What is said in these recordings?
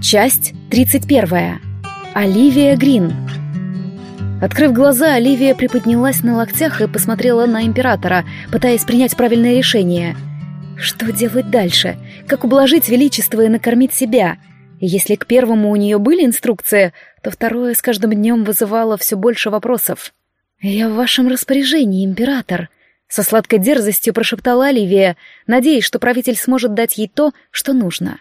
Часть 31. Оливия Грин. Открыв глаза, Оливия приподнялась на локтях и посмотрела на императора, пытаясь принять правильное решение. Что делать дальше? Как ублажить величество и накормить себя? Если к первому у нее были инструкции, то второе с каждым днем вызывало все больше вопросов. «Я в вашем распоряжении, император», — со сладкой дерзостью прошептала Оливия, надеясь, что правитель сможет дать ей то, что нужно.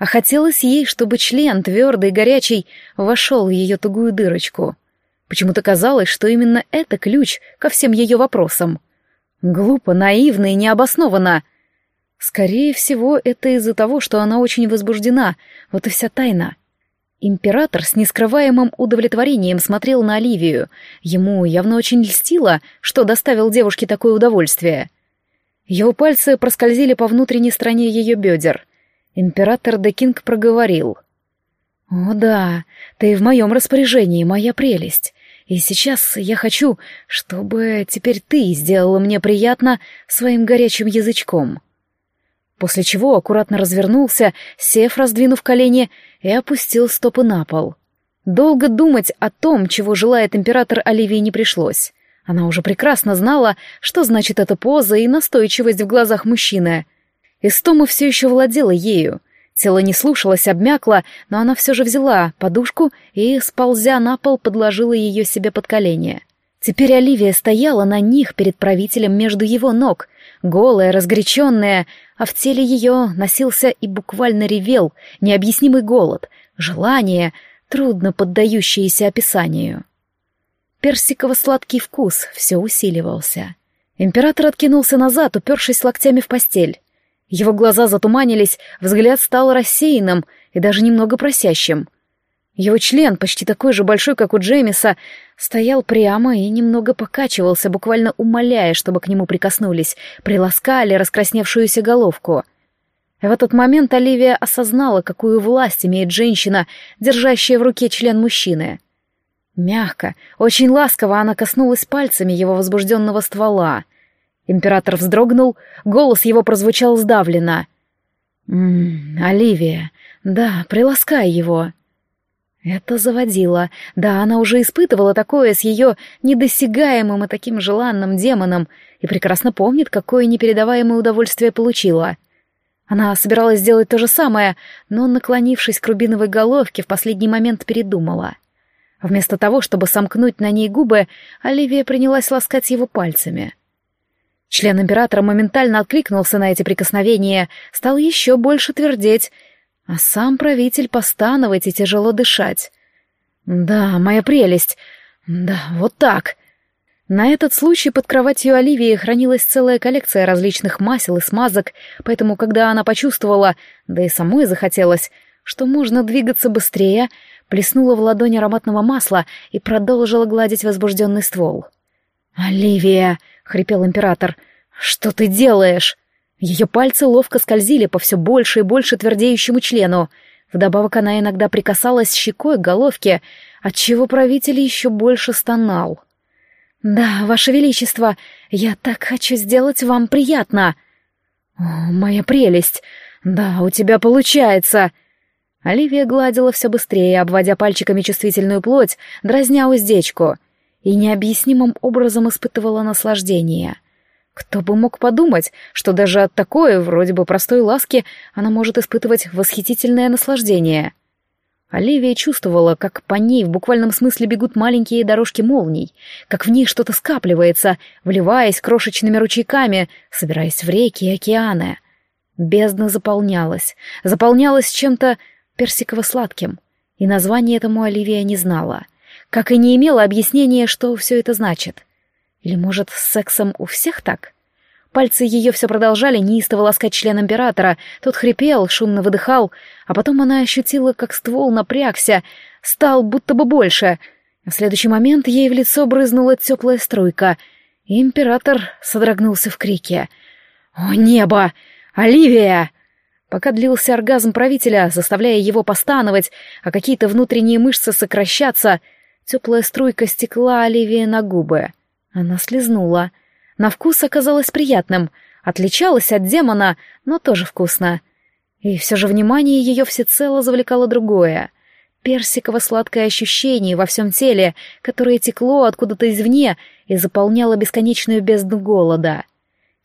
А хотелось ей, чтобы член, твердый и горячий, вошел в ее тугую дырочку. Почему-то казалось, что именно это ключ ко всем ее вопросам. Глупо, наивно и необоснованно. Скорее всего, это из-за того, что она очень возбуждена, вот и вся тайна. Император с нескрываемым удовлетворением смотрел на Оливию. Ему явно очень льстило, что доставил девушке такое удовольствие. Его пальцы проскользили по внутренней стороне ее бедер. Император Декинг проговорил. «О да, ты в моем распоряжении, моя прелесть. И сейчас я хочу, чтобы теперь ты сделала мне приятно своим горячим язычком» после чего аккуратно развернулся, сев, раздвинув колени, и опустил стопы на пол. Долго думать о том, чего желает император Оливии, не пришлось. Она уже прекрасно знала, что значит эта поза и настойчивость в глазах мужчины. Истома все еще владела ею. Тело не слушалось, обмякло, но она все же взяла подушку и, сползя на пол, подложила ее себе под колени. Теперь Оливия стояла на них перед правителем между его ног, голая, разгоряченная, а в теле ее носился и буквально ревел необъяснимый голод, желание, трудно поддающееся описанию. Персиково-сладкий вкус все усиливался. Император откинулся назад, упершись локтями в постель. Его глаза затуманились, взгляд стал рассеянным и даже немного просящим — его член, почти такой же большой, как у Джеймиса, стоял прямо и немного покачивался, буквально умоляя, чтобы к нему прикоснулись, приласкали раскрасневшуюся головку. В этот момент Оливия осознала, какую власть имеет женщина, держащая в руке член мужчины. Мягко, очень ласково она коснулась пальцами его возбужденного ствола. Император вздрогнул, голос его прозвучал сдавленно. «М -м, «Оливия, да, приласкай его». Это заводило. Да, она уже испытывала такое с ее недосягаемым и таким желанным демоном и прекрасно помнит, какое непередаваемое удовольствие получила. Она собиралась сделать то же самое, но, наклонившись к рубиновой головке, в последний момент передумала. Вместо того, чтобы сомкнуть на ней губы, Оливия принялась ласкать его пальцами. Член императора моментально откликнулся на эти прикосновения, стал еще больше твердеть — а сам правитель постановать и тяжело дышать. Да, моя прелесть. Да, вот так. На этот случай под кроватью Оливии хранилась целая коллекция различных масел и смазок, поэтому, когда она почувствовала, да и самой захотелось, что можно двигаться быстрее, плеснула в ладонь ароматного масла и продолжила гладить возбужденный ствол. «Оливия!» — хрипел император. «Что ты делаешь?» Ее пальцы ловко скользили по все больше и больше твердеющему члену. Вдобавок она иногда прикасалась щекой к головке, отчего правитель еще больше стонал. «Да, Ваше Величество, я так хочу сделать вам приятно!» «О, моя прелесть! Да, у тебя получается!» Оливия гладила все быстрее, обводя пальчиками чувствительную плоть, дразня уздечку, и необъяснимым образом испытывала наслаждение — кто бы мог подумать, что даже от такой, вроде бы простой ласки, она может испытывать восхитительное наслаждение. Оливия чувствовала, как по ней в буквальном смысле бегут маленькие дорожки молний, как в ней что-то скапливается, вливаясь крошечными ручейками, собираясь в реки и океаны. Бездна заполнялась, заполнялась чем-то персиково-сладким, и название этому Оливия не знала, как и не имела объяснения, что все это значит — или, может, с сексом у всех так? Пальцы ее все продолжали неистово ласкать член императора. Тот хрипел, шумно выдыхал, а потом она ощутила, как ствол напрягся, стал будто бы больше. В следующий момент ей в лицо брызнула теплая струйка, и император содрогнулся в крике. «О, небо! Оливия!» Пока длился оргазм правителя, заставляя его постановать, а какие-то внутренние мышцы сокращаться, теплая струйка стекла Оливии на губы — она слезнула. На вкус оказалось приятным, отличалась от демона, но тоже вкусно. И все же внимание ее всецело завлекало другое. Персиково-сладкое ощущение во всем теле, которое текло откуда-то извне и заполняло бесконечную бездну голода.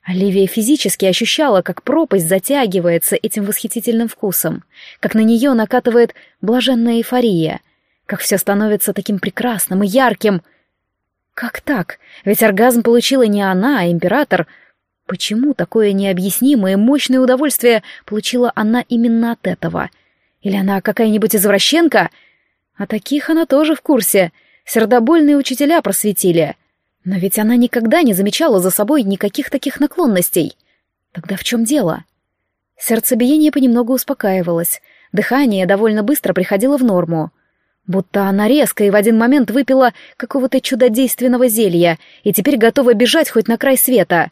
Оливия физически ощущала, как пропасть затягивается этим восхитительным вкусом, как на нее накатывает блаженная эйфория, как все становится таким прекрасным и ярким. Как так? Ведь оргазм получила не она, а император. Почему такое необъяснимое мощное удовольствие получила она именно от этого? Или она какая-нибудь извращенка? А таких она тоже в курсе. Сердобольные учителя просветили — но ведь она никогда не замечала за собой никаких таких наклонностей. Тогда в чем дело? Сердцебиение понемногу успокаивалось, дыхание довольно быстро приходило в норму. Будто она резко и в один момент выпила какого-то чудодейственного зелья и теперь готова бежать хоть на край света.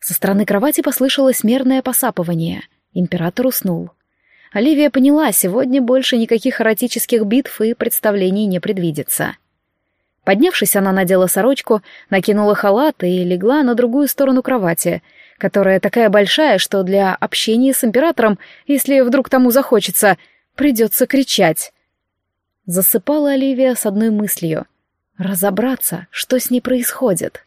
Со стороны кровати послышалось мерное посапывание. Император уснул. Оливия поняла, сегодня больше никаких эротических битв и представлений не предвидится. Поднявшись, она надела сорочку, накинула халат и легла на другую сторону кровати, которая такая большая, что для общения с императором, если вдруг тому захочется, придется кричать. Засыпала Оливия с одной мыслью — разобраться, что с ней происходит.